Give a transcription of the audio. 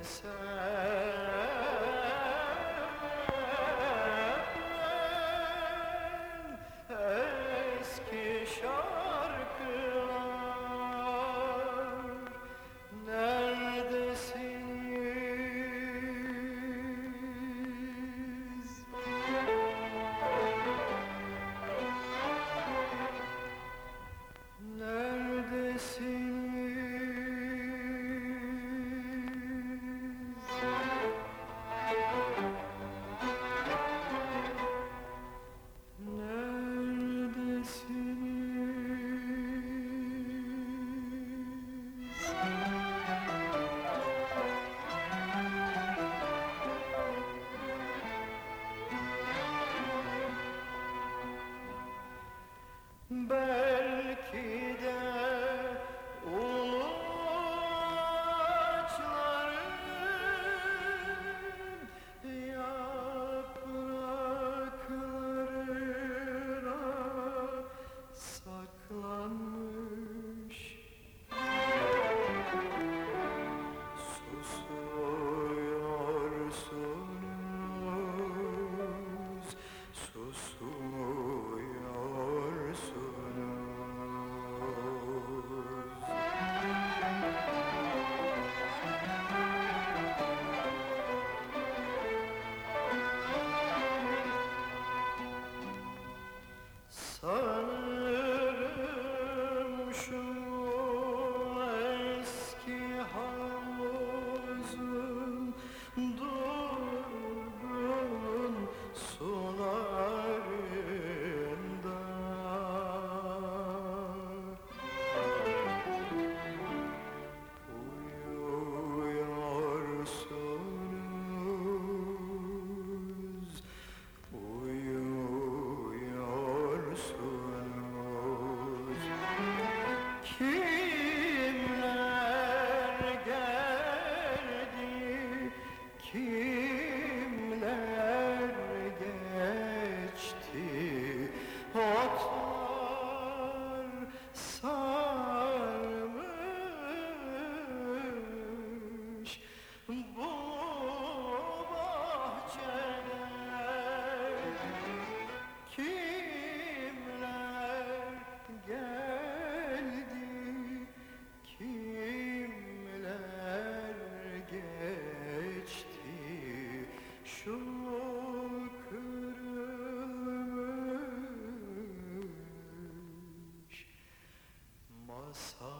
yourself. Kırılmış masa